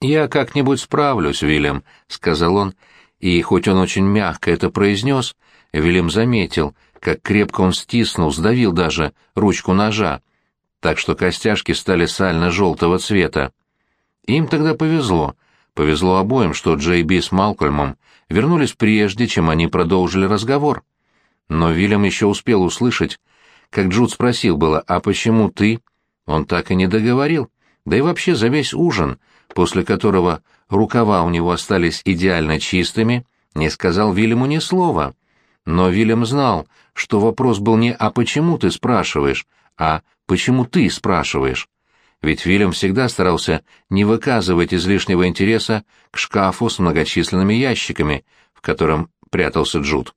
«Я как-нибудь справлюсь, Вильям», — сказал он, и хоть он очень мягко это произнес, Вильям заметил, как крепко он стиснул, сдавил даже ручку ножа, так что костяшки стали сально-желтого цвета. Им тогда повезло, повезло обоим, что Джей Би с Малкольмом вернулись прежде, чем они продолжили разговор. Но Вильям еще успел услышать, как Джуд спросил было, «А почему ты?» Он так и не договорил, да и вообще за весь ужин, после которого рукава у него остались идеально чистыми, не сказал Вильяму ни слова. Но Вильям знал, что вопрос был не «а почему ты спрашиваешь», а «почему ты спрашиваешь». Ведь Вильям всегда старался не выказывать излишнего интереса к шкафу с многочисленными ящиками, в котором прятался Джуд.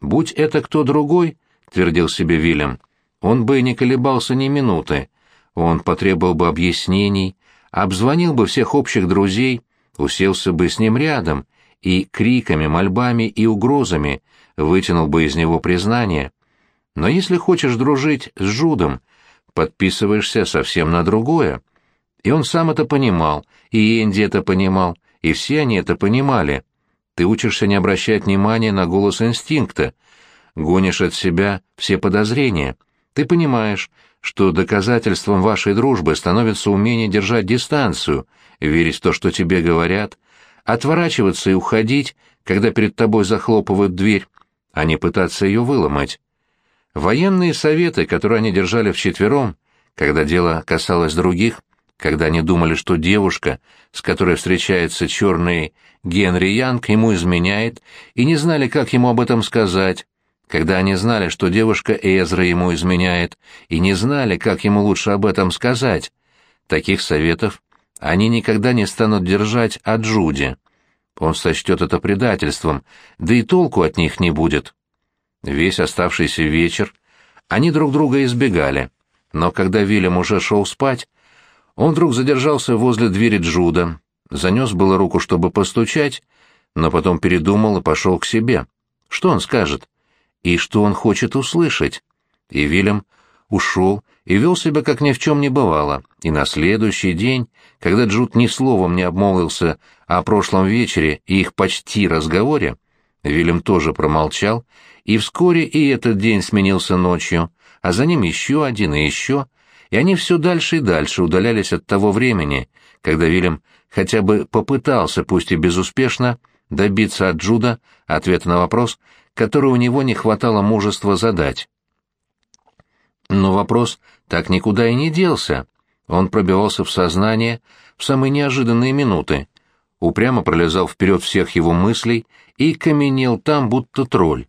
«Будь это кто другой», — твердил себе Вильям, — «он бы не колебался ни минуты. Он потребовал бы объяснений, обзвонил бы всех общих друзей, уселся бы с ним рядом и криками, мольбами и угрозами вытянул бы из него признание. Но если хочешь дружить с Жудом, подписываешься совсем на другое. И он сам это понимал, и Энди это понимал, и все они это понимали. Ты учишься не обращать внимания на голос инстинкта, гонишь от себя все подозрения. Ты понимаешь, что доказательством вашей дружбы становится умение держать дистанцию, верить в то, что тебе говорят, отворачиваться и уходить, когда перед тобой захлопывают дверь, а не пытаться ее выломать. Военные советы, которые они держали вчетвером, когда дело касалось других, когда они думали, что девушка, с которой встречается черный Генри Янг, ему изменяет, и не знали, как ему об этом сказать, когда они знали, что девушка Эзра ему изменяет, и не знали, как ему лучше об этом сказать, таких советов они никогда не станут держать от Джуди. Он сочтет это предательством, да и толку от них не будет. Весь оставшийся вечер они друг друга избегали, но когда Вильям уже шел спать, он вдруг задержался возле двери Джуда, занес было руку, чтобы постучать, но потом передумал и пошел к себе. Что он скажет? И что он хочет услышать? И Вильям ушел и вел себя, как ни в чем не бывало, и на следующий день, когда Джуд ни словом не обмолвился о прошлом вечере и их почти разговоре, Вильям тоже промолчал, и вскоре и этот день сменился ночью, а за ним еще один и еще, и они все дальше и дальше удалялись от того времени, когда Вильям хотя бы попытался, пусть и безуспешно, добиться от Джуда ответа на вопрос, который у него не хватало мужества задать. Но вопрос так никуда и не делся. Он пробивался в сознание в самые неожиданные минуты, упрямо пролезал вперед всех его мыслей и каменел там, будто тролль.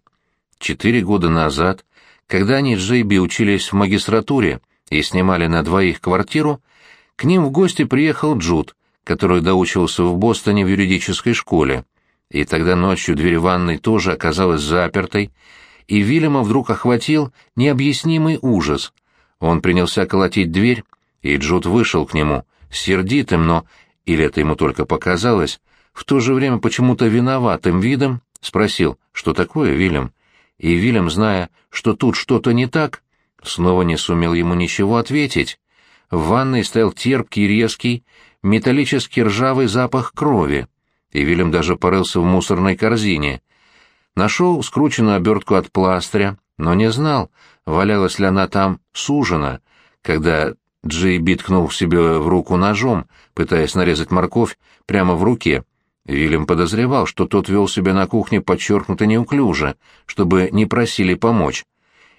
Четыре года назад, когда они с Джейби учились в магистратуре и снимали на двоих квартиру, к ним в гости приехал Джуд, который доучивался в Бостоне в юридической школе. И тогда ночью дверь ванной тоже оказалась запертой, и Вильяма вдруг охватил необъяснимый ужас. Он принялся колотить дверь, и Джуд вышел к нему, сердитым, но, или это ему только показалось, в то же время почему-то виноватым видом, спросил, что такое, Вильям? И Вильям, зная, что тут что-то не так, снова не сумел ему ничего ответить. В ванной стоял терпкий, резкий, металлический ржавый запах крови, и Вильям даже порылся в мусорной корзине. Нашел скрученную обертку от пластыря, но не знал, валялась ли она там сужена, когда Джей биткнул себе в руку ножом, пытаясь нарезать морковь прямо в руке. Вильям подозревал, что тот вел себя на кухне подчеркнуто неуклюже, чтобы не просили помочь.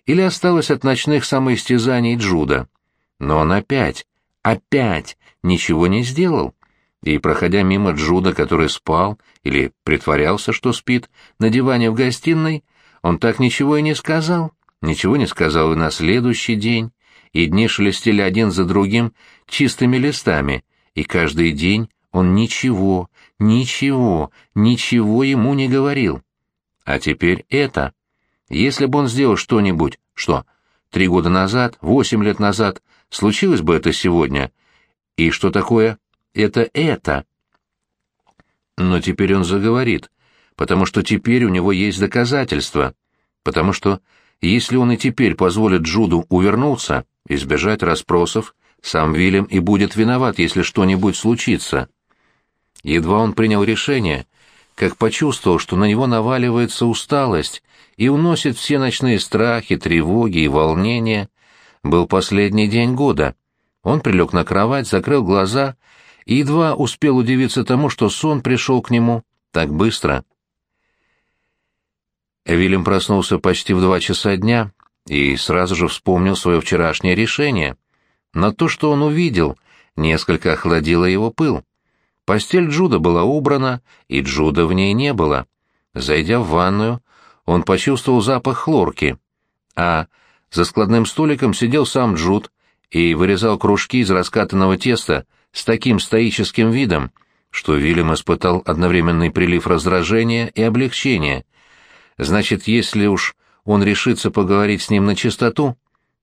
Или осталось от ночных самоистязаний Джуда. Но он опять, опять ничего не сделал. И, проходя мимо Джуда, который спал или притворялся, что спит, на диване в гостиной, он так ничего и не сказал. Ничего не сказал и на следующий день, и дни шелестели один за другим чистыми листами, и каждый день он ничего, ничего, ничего ему не говорил. А теперь это. Если бы он сделал что-нибудь, что, три года назад, восемь лет назад, случилось бы это сегодня, и что такое это это? Но теперь он заговорит, потому что теперь у него есть доказательства, потому что если он и теперь позволит Джуду увернуться, избежать расспросов, сам Вильям и будет виноват, если что-нибудь случится. Едва он принял решение, как почувствовал, что на него наваливается усталость и уносит все ночные страхи, тревоги и волнения. Был последний день года. Он прилег на кровать, закрыл глаза и едва успел удивиться тому, что сон пришел к нему так быстро. Вильям проснулся почти в два часа дня и сразу же вспомнил свое вчерашнее решение. Но то, что он увидел, несколько охладило его пыл. Постель Джуда была убрана, и Джуда в ней не было. Зайдя в ванную, он почувствовал запах хлорки, а за складным столиком сидел сам Джуд и вырезал кружки из раскатанного теста с таким стоическим видом, что Вильям испытал одновременный прилив раздражения и облегчения — Значит, если уж он решится поговорить с ним на чистоту,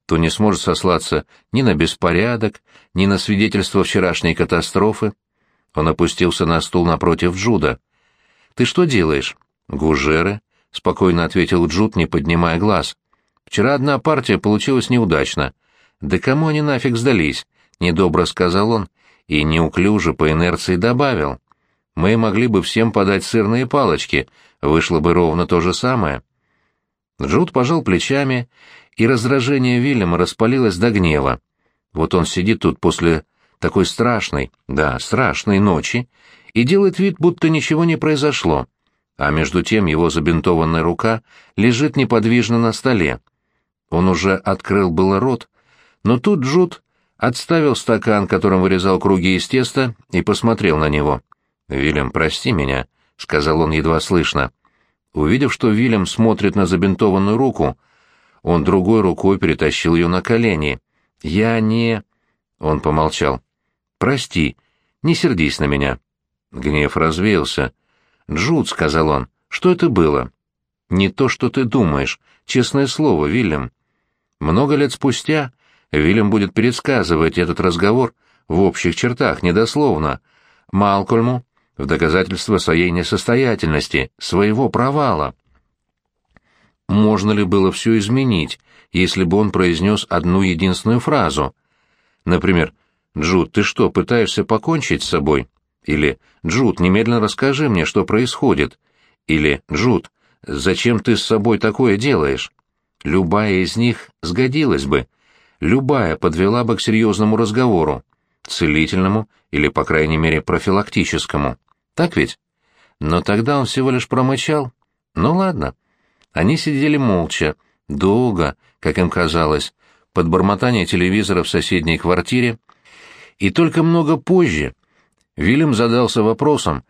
то не сможет сослаться ни на беспорядок, ни на свидетельство вчерашней катастрофы. Он опустился на стул напротив Джуда. «Ты что делаешь?» «Гужеры», — спокойно ответил Джуд, не поднимая глаз. «Вчера одна партия получилась неудачно. Да кому они нафиг сдались?» — недобро сказал он и неуклюже по инерции добавил. «Мы могли бы всем подать сырные палочки, вышло бы ровно то же самое. Джуд пожал плечами, и раздражение Вильяма распалилось до гнева. Вот он сидит тут после такой страшной, да, страшной ночи, и делает вид, будто ничего не произошло, а между тем его забинтованная рука лежит неподвижно на столе. Он уже открыл было рот, но тут Джуд отставил стакан, которым вырезал круги из теста, и посмотрел на него. «Вильям, прости меня», — сказал он едва слышно. Увидев, что Вильям смотрит на забинтованную руку, он другой рукой перетащил ее на колени. «Я не...» Он помолчал. «Прости, не сердись на меня». Гнев развеялся. «Джуд», — сказал он, — «что это было?» «Не то, что ты думаешь. Честное слово, Вильям». Много лет спустя Вильям будет пересказывать этот разговор в общих чертах, недословно, Малкольму в доказательство своей несостоятельности, своего провала. Можно ли было все изменить, если бы он произнес одну единственную фразу? Например, «Джуд, ты что, пытаешься покончить с собой?» Или «Джуд, немедленно расскажи мне, что происходит?» Или «Джуд, зачем ты с собой такое делаешь?» Любая из них сгодилась бы. Любая подвела бы к серьезному разговору, целительному или, по крайней мере, профилактическому. Так ведь? Но тогда он всего лишь промычал. Ну ладно. Они сидели молча, долго, как им казалось, под бормотание телевизора в соседней квартире, и только много позже Вильям задался вопросом,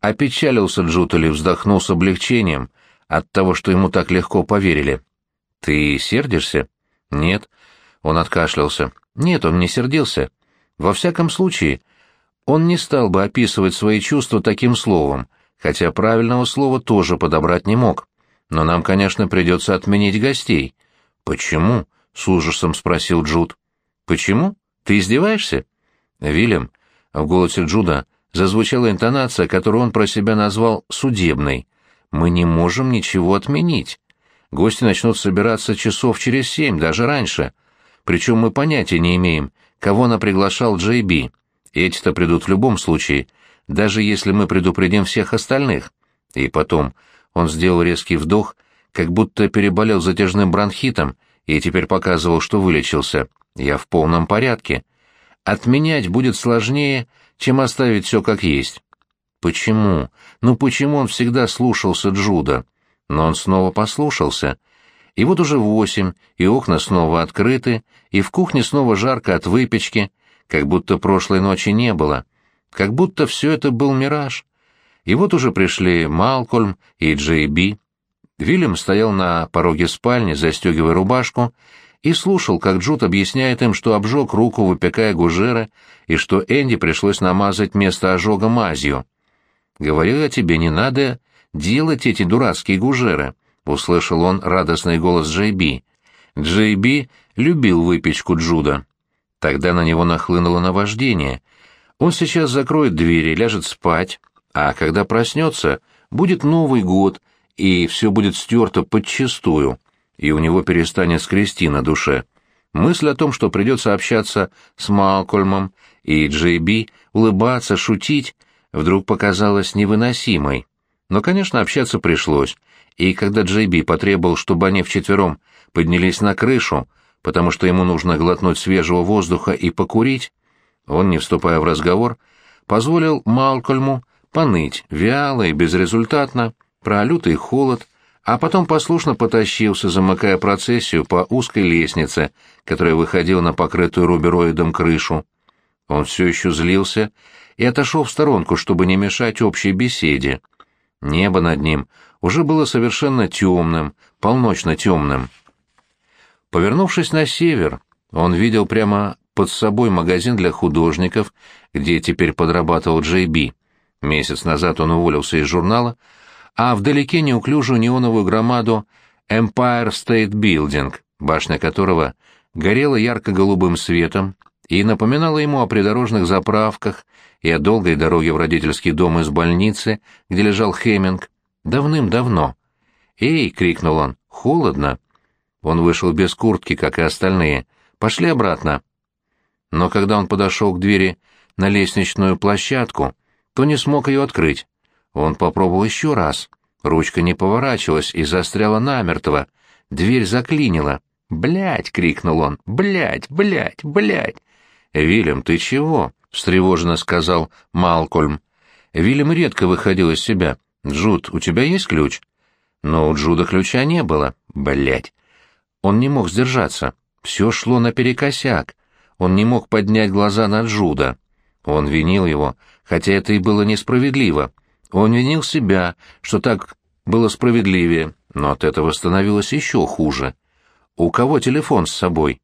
опечалился Джут или вздохнул с облегчением от того, что ему так легко поверили. «Ты сердишься?» «Нет». Он откашлялся. «Нет, он не сердился. Во всяком случае, он не стал бы описывать свои чувства таким словом, хотя правильного слова тоже подобрать не мог. Но нам, конечно, придется отменить гостей. Почему? с ужасом спросил Джуд. Почему? Ты издеваешься? Вильям, в голосе Джуда зазвучала интонация, которую он про себя назвал судебной. Мы не можем ничего отменить. Гости начнут собираться часов через семь, даже раньше. Причем мы понятия не имеем, кого она приглашал Джей Би. Эти-то придут в любом случае, даже если мы предупредим всех остальных. И потом, он сделал резкий вдох, как будто переболел затяжным бронхитом, и теперь показывал, что вылечился. Я в полном порядке. Отменять будет сложнее, чем оставить все как есть. Почему? Ну почему он всегда слушался Джуда? Но он снова послушался. И вот уже восемь, и окна снова открыты, и в кухне снова жарко от выпечки — как будто прошлой ночи не было, как будто все это был мираж. И вот уже пришли Малкольм и Джей Би. Вильям стоял на пороге спальни, застегивая рубашку, и слушал, как Джуд объясняет им, что обжег руку, выпекая гужеры, и что Энди пришлось намазать место ожога мазью. «Говорил я тебе, не надо делать эти дурацкие гужеры», — услышал он радостный голос Джей Би. Джей Би любил выпечку Джуда. Тогда на него нахлынуло наваждение. Он сейчас закроет двери ляжет спать, а когда проснется, будет Новый год, и все будет стерто подчистую, и у него перестанет скрести на душе. Мысль о том, что придется общаться с Малкольмом и Джей Би, улыбаться, шутить, вдруг показалась невыносимой. Но, конечно, общаться пришлось, и когда Джей Би потребовал, чтобы они вчетвером поднялись на крышу, потому что ему нужно глотнуть свежего воздуха и покурить, он, не вступая в разговор, позволил Малкольму поныть вяло и безрезультатно про лютый холод, а потом послушно потащился, замыкая процессию по узкой лестнице, которая выходила на покрытую рубероидом крышу. Он все еще злился и отошел в сторонку, чтобы не мешать общей беседе. Небо над ним уже было совершенно темным, полночно темным. Повернувшись на север, он видел прямо под собой магазин для художников, где теперь подрабатывал Джей Би. Месяц назад он уволился из журнала, а вдалеке неуклюжую неоновую громаду Empire State Building, башня которого горела ярко-голубым светом и напоминала ему о придорожных заправках и о долгой дороге в родительский дом из больницы, где лежал Хеминг, давным-давно. «Эй!» — крикнул он. «Холодно!» Он вышел без куртки, как и остальные. «Пошли обратно!» Но когда он подошел к двери на лестничную площадку, то не смог ее открыть. Он попробовал еще раз. Ручка не поворачивалась и застряла намертво. Дверь заклинила. «Блядь!» — крикнул он. «Блядь! Блядь! Блядь!» «Вильям, ты чего?» — встревоженно сказал Малкольм. Вильям редко выходил из себя. «Джуд, у тебя есть ключ?» Но у Джуда ключа не было. Блядь. Он не мог сдержаться. Все шло наперекосяк. Он не мог поднять глаза на Джуда. Он винил его, хотя это и было несправедливо. Он винил себя, что так было справедливее, но от этого становилось еще хуже. У кого телефон с собой?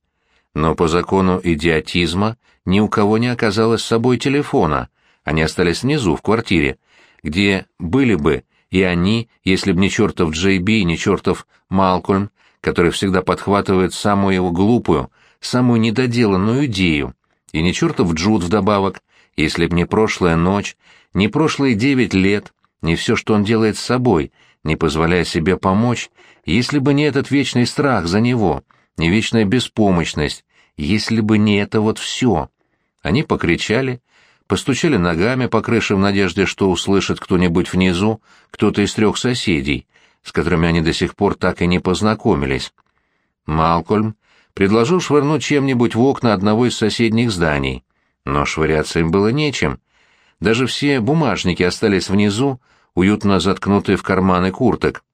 Но по закону идиотизма ни у кого не оказалось с собой телефона. Они остались внизу, в квартире, где были бы и они, если б не чертов Джей Би, не чертов Малкольм, который всегда подхватывает самую его глупую, самую недоделанную идею, и не чертов Джуд вдобавок, если б не прошлая ночь, не прошлые девять лет, не все, что он делает с собой, не позволяя себе помочь, если бы не этот вечный страх за него, не вечная беспомощность, если бы не это вот все. Они покричали, постучали ногами по крыше в надежде, что услышит кто-нибудь внизу, кто-то из трех соседей, с которыми они до сих пор так и не познакомились. Малкольм предложил швырнуть чем-нибудь в окна одного из соседних зданий. Но швыряться им было нечем. Даже все бумажники остались внизу, уютно заткнутые в карманы курток.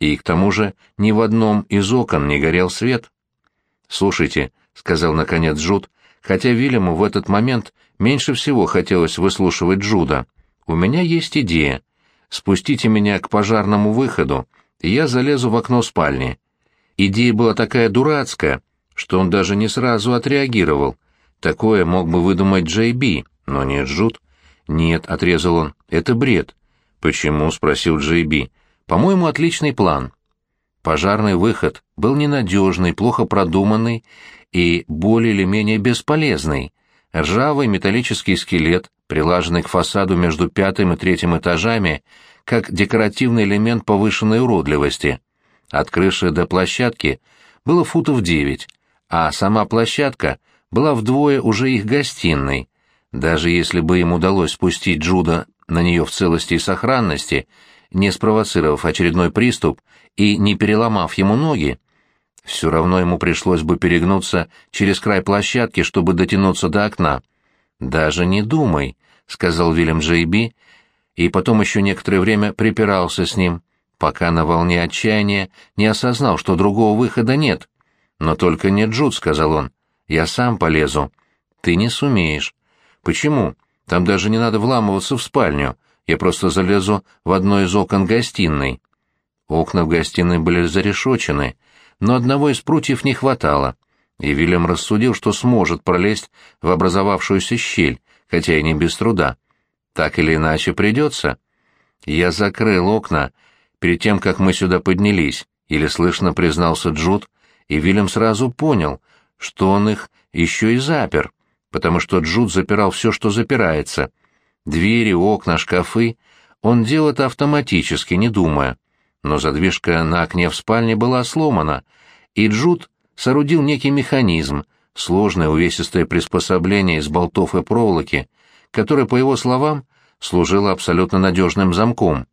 И к тому же ни в одном из окон не горел свет. «Слушайте», — сказал наконец Джуд, хотя Вильяму в этот момент меньше всего хотелось выслушивать Джуда. «У меня есть идея. Спустите меня к пожарному выходу, и я залезу в окно спальни». Идея была такая дурацкая, что он даже не сразу отреагировал, Такое мог бы выдумать Джей Би, но не Джуд. «Нет», — отрезал он, — «это бред». «Почему?» — спросил Джей Би. «По-моему, отличный план». Пожарный выход был ненадежный, плохо продуманный и более или менее бесполезный. Ржавый металлический скелет, прилаженный к фасаду между пятым и третьим этажами, как декоративный элемент повышенной уродливости. От крыши до площадки было футов девять, а сама площадка — была вдвое уже их гостиной. Даже если бы им удалось спустить Джуда на нее в целости и сохранности, не спровоцировав очередной приступ и не переломав ему ноги, все равно ему пришлось бы перегнуться через край площадки, чтобы дотянуться до окна. «Даже не думай», — сказал Вильям Джейби, и потом еще некоторое время припирался с ним, пока на волне отчаяния не осознал, что другого выхода нет. «Но только не Джуд», — сказал он. Я сам полезу. Ты не сумеешь. Почему? Там даже не надо вламываться в спальню. Я просто залезу в одно из окон гостиной. Окна в гостиной были зарешочены, но одного из прутьев не хватало, и Вильям рассудил, что сможет пролезть в образовавшуюся щель, хотя и не без труда. Так или иначе придется. Я закрыл окна перед тем, как мы сюда поднялись, или слышно признался Джуд, и Вильям сразу понял — что он их еще и запер, потому что Джуд запирал все, что запирается. Двери, окна, шкафы. Он делал это автоматически, не думая. Но задвижка на окне в спальне была сломана, и Джуд соорудил некий механизм, сложное увесистое приспособление из болтов и проволоки, которое, по его словам, служила абсолютно надежным замком.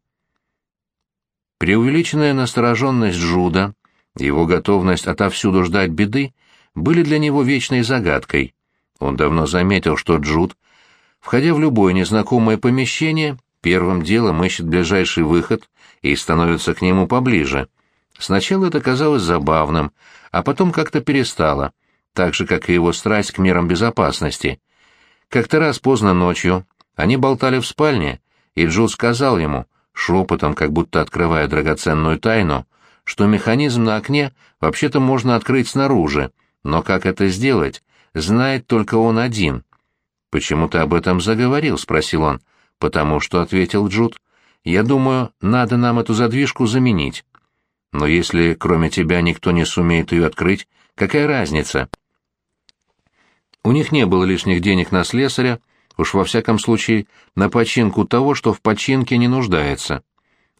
Преувеличенная настороженность Джуда, его готовность отовсюду ждать беды, были для него вечной загадкой. Он давно заметил, что Джуд, входя в любое незнакомое помещение, первым делом ищет ближайший выход и становится к нему поближе. Сначала это казалось забавным, а потом как-то перестало, так же, как и его страсть к мерам безопасности. Как-то раз поздно ночью они болтали в спальне, и Джуд сказал ему, шепотом, как будто открывая драгоценную тайну, что механизм на окне вообще-то можно открыть снаружи, но как это сделать, знает только он один. «Почему ты об этом заговорил?» — спросил он. «Потому что», — ответил Джуд, — «я думаю, надо нам эту задвижку заменить. Но если кроме тебя никто не сумеет ее открыть, какая разница?» У них не было лишних денег на слесаря, уж во всяком случае на починку того, что в починке не нуждается.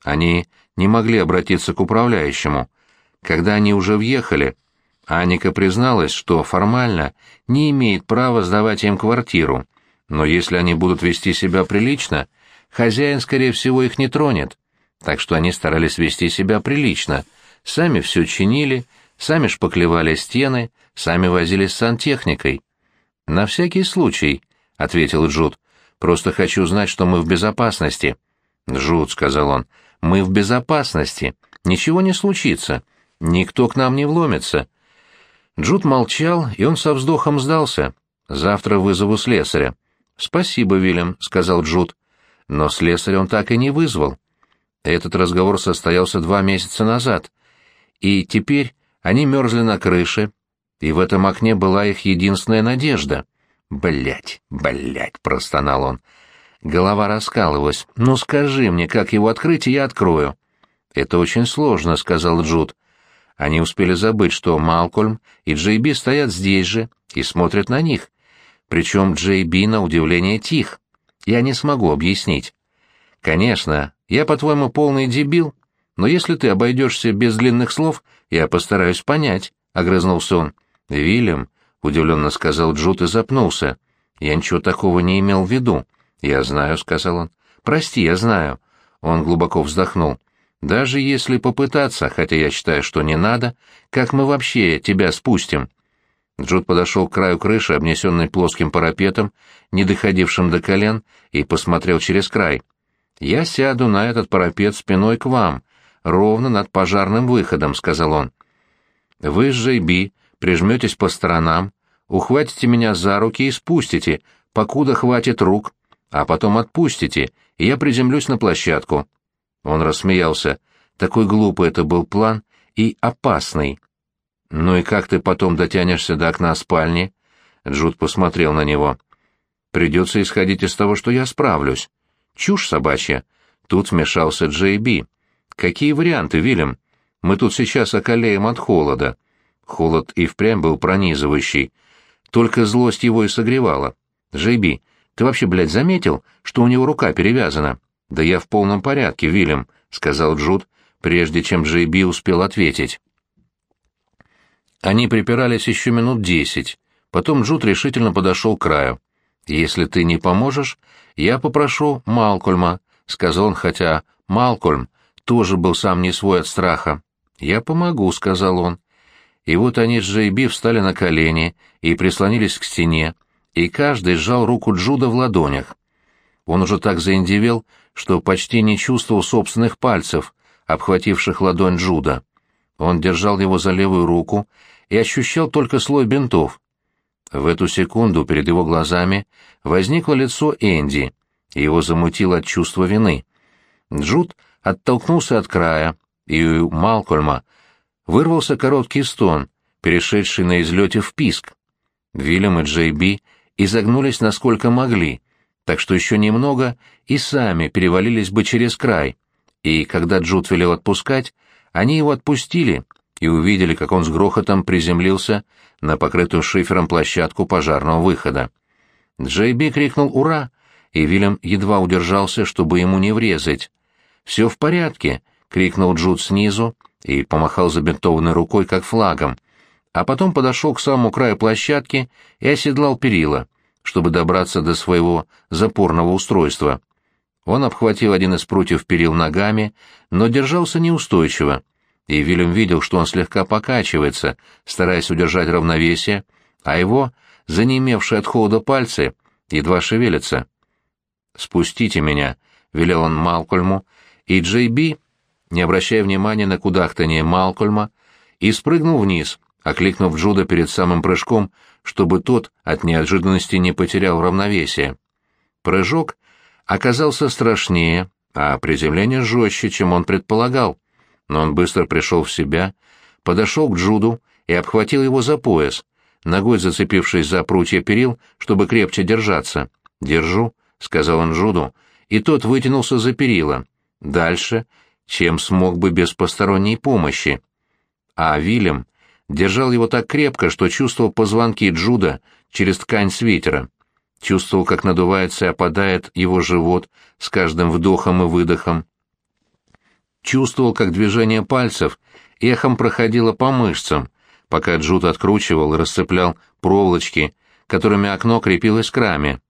Они не могли обратиться к управляющему. Когда они уже въехали, Аника призналась, что формально не имеет права сдавать им квартиру, но если они будут вести себя прилично, хозяин, скорее всего, их не тронет. Так что они старались вести себя прилично, сами все чинили, сами шпаклевали стены, сами возились с сантехникой. «На всякий случай», — ответил Джуд, — «просто хочу знать, что мы в безопасности». «Джуд», — сказал он, — «мы в безопасности, ничего не случится, никто к нам не вломится». Джуд молчал, и он со вздохом сдался. «Завтра вызову слесаря». «Спасибо, Вильям», — сказал Джуд. Но слесаря он так и не вызвал. Этот разговор состоялся два месяца назад, и теперь они мерзли на крыше, и в этом окне была их единственная надежда. «Блядь, блядь», — простонал он. Голова раскалывалась. «Ну скажи мне, как его открыть, и я открою». «Это очень сложно», — сказал Джуд. Они успели забыть, что Малкольм и Джей Би стоят здесь же и смотрят на них. Причем Джей Би на удивление тих. Я не смогу объяснить. Конечно, я, по-твоему, полный дебил, но если ты обойдешься без длинных слов, я постараюсь понять, — огрызнулся он. Вильям, — удивленно сказал Джуд и запнулся. Я ничего такого не имел в виду. Я знаю, — сказал он. Прости, я знаю. Он глубоко вздохнул. Даже если попытаться, хотя я считаю, что не надо, как мы вообще тебя спустим?» Джуд подошел к краю крыши, обнесенной плоским парапетом, не доходившим до колен, и посмотрел через край. «Я сяду на этот парапет спиной к вам, ровно над пожарным выходом», — сказал он. «Вы с Джейби прижметесь по сторонам, ухватите меня за руки и спустите, покуда хватит рук, а потом отпустите, и я приземлюсь на площадку. Он рассмеялся. Такой глупый это был план и опасный. «Ну и как ты потом дотянешься до окна спальни?» Джуд посмотрел на него. «Придется исходить из того, что я справлюсь. Чушь собачья». Тут вмешался Джей Би. «Какие варианты, Вильям? Мы тут сейчас околеем от холода». Холод и впрямь был пронизывающий. Только злость его и согревала. «Джей Би, ты вообще, блядь, заметил, что у него рука перевязана?» «Да я в полном порядке, Вильям», — сказал Джуд, прежде чем Джейби успел ответить. Они припирались еще минут десять. Потом Джуд решительно подошел к краю. «Если ты не поможешь, я попрошу Малкольма», — сказал он, хотя Малкольм тоже был сам не свой от страха. «Я помогу», — сказал он. И вот они с Джейби встали на колени и прислонились к стене, и каждый сжал руку Джуда в ладонях. Он уже так заиндевел, что почти не чувствовал собственных пальцев, обхвативших ладонь Джуда. Он держал его за левую руку и ощущал только слой бинтов. В эту секунду перед его глазами возникло лицо Энди, и его замутило от чувства вины. Джуд оттолкнулся от края, и у Малкольма вырвался короткий стон, перешедший на излете в писк. Вильям и Джей Би изогнулись насколько могли, так что еще немного и сами перевалились бы через край. И когда Джуд велел отпускать, они его отпустили и увидели, как он с грохотом приземлился на покрытую шифером площадку пожарного выхода. Джей Би крикнул «Ура!», и Вильям едва удержался, чтобы ему не врезать. «Все в порядке!» — крикнул Джуд снизу и помахал забинтованной рукой, как флагом, а потом подошел к самому краю площадки и оседлал перила чтобы добраться до своего запорного устройства. Он обхватил один из прутьев перил ногами, но держался неустойчиво, и Вильям видел, что он слегка покачивается, стараясь удержать равновесие, а его, занемевшие от холода пальцы, едва шевелятся. «Спустите меня», — велел он Малкольму, и Джей Би, не обращая внимания на кудахтание Малкольма, и спрыгнул вниз, окликнув Джуда перед самым прыжком, чтобы тот от неожиданности не потерял равновесие. Прыжок оказался страшнее, а приземление жестче, чем он предполагал. Но он быстро пришел в себя, подошел к Джуду и обхватил его за пояс, ногой зацепившись за прутья перил, чтобы крепче держаться. «Держу», — сказал он Джуду, и тот вытянулся за перила. Дальше, чем смог бы без посторонней помощи. А Вильям держал его так крепко, что чувствовал позвонки Джуда через ткань свитера. Чувствовал, как надувается и опадает его живот с каждым вдохом и выдохом. Чувствовал, как движение пальцев эхом проходило по мышцам, пока Джуд откручивал и расцеплял проволочки, которыми окно крепилось к раме.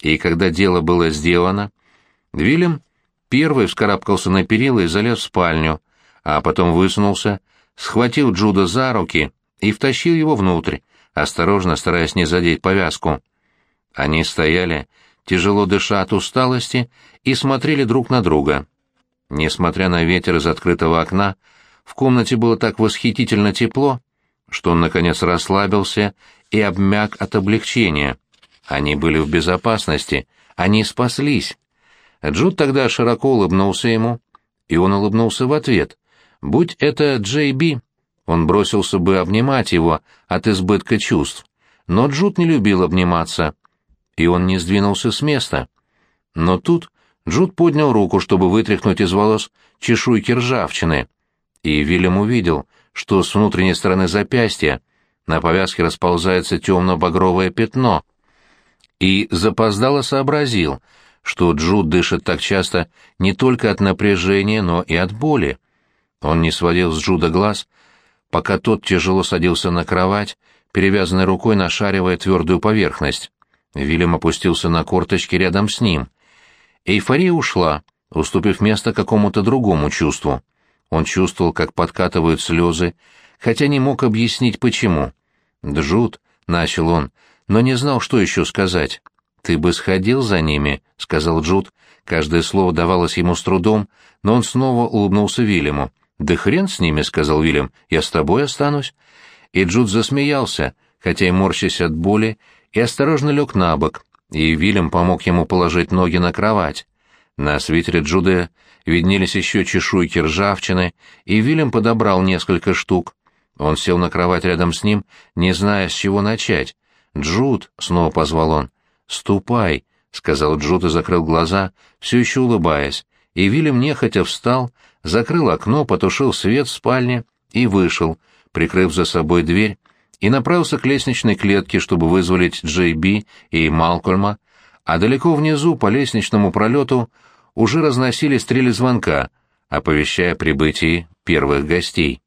И когда дело было сделано, Вильям первый вскарабкался на перила и залез в спальню, а потом высунулся, схватил Джуда за руки и втащил его внутрь, осторожно стараясь не задеть повязку. Они стояли, тяжело дыша от усталости, и смотрели друг на друга. Несмотря на ветер из открытого окна, в комнате было так восхитительно тепло, что он, наконец, расслабился и обмяк от облегчения. Они были в безопасности, они спаслись. Джуд тогда широко улыбнулся ему, и он улыбнулся в ответ. Будь это Джей Би, он бросился бы обнимать его от избытка чувств. Но Джуд не любил обниматься, и он не сдвинулся с места. Но тут Джуд поднял руку, чтобы вытряхнуть из волос чешуйки ржавчины, и Вильям увидел, что с внутренней стороны запястья на повязке расползается темно-багровое пятно, и запоздало сообразил, что Джуд дышит так часто не только от напряжения, но и от боли. Он не сводил с Джуда глаз, пока тот тяжело садился на кровать, перевязанной рукой нашаривая твердую поверхность. Вильям опустился на корточки рядом с ним. Эйфория ушла, уступив место какому-то другому чувству. Он чувствовал, как подкатывают слезы, хотя не мог объяснить, почему. «Джуд», — начал он, но не знал, что еще сказать. «Ты бы сходил за ними», — сказал Джуд. Каждое слово давалось ему с трудом, но он снова улыбнулся Вильяму. «Да хрен с ними», — сказал Вильям, — «я с тобой останусь». И Джуд засмеялся, хотя и морщась от боли, и осторожно лег на бок, и Вильям помог ему положить ноги на кровать. На свитере Джуда виднелись еще чешуйки ржавчины, и Вильям подобрал несколько штук. Он сел на кровать рядом с ним, не зная, с чего начать. «Джуд!» — снова позвал он. «Ступай!» — сказал Джуд и закрыл глаза, все еще улыбаясь, и Вильям нехотя встал, закрыл окно, потушил свет в спальне и вышел, прикрыв за собой дверь, и направился к лестничной клетке, чтобы вызволить Джей Би и Малкольма, а далеко внизу по лестничному пролету уже разносили стрели звонка, оповещая о прибытии первых гостей.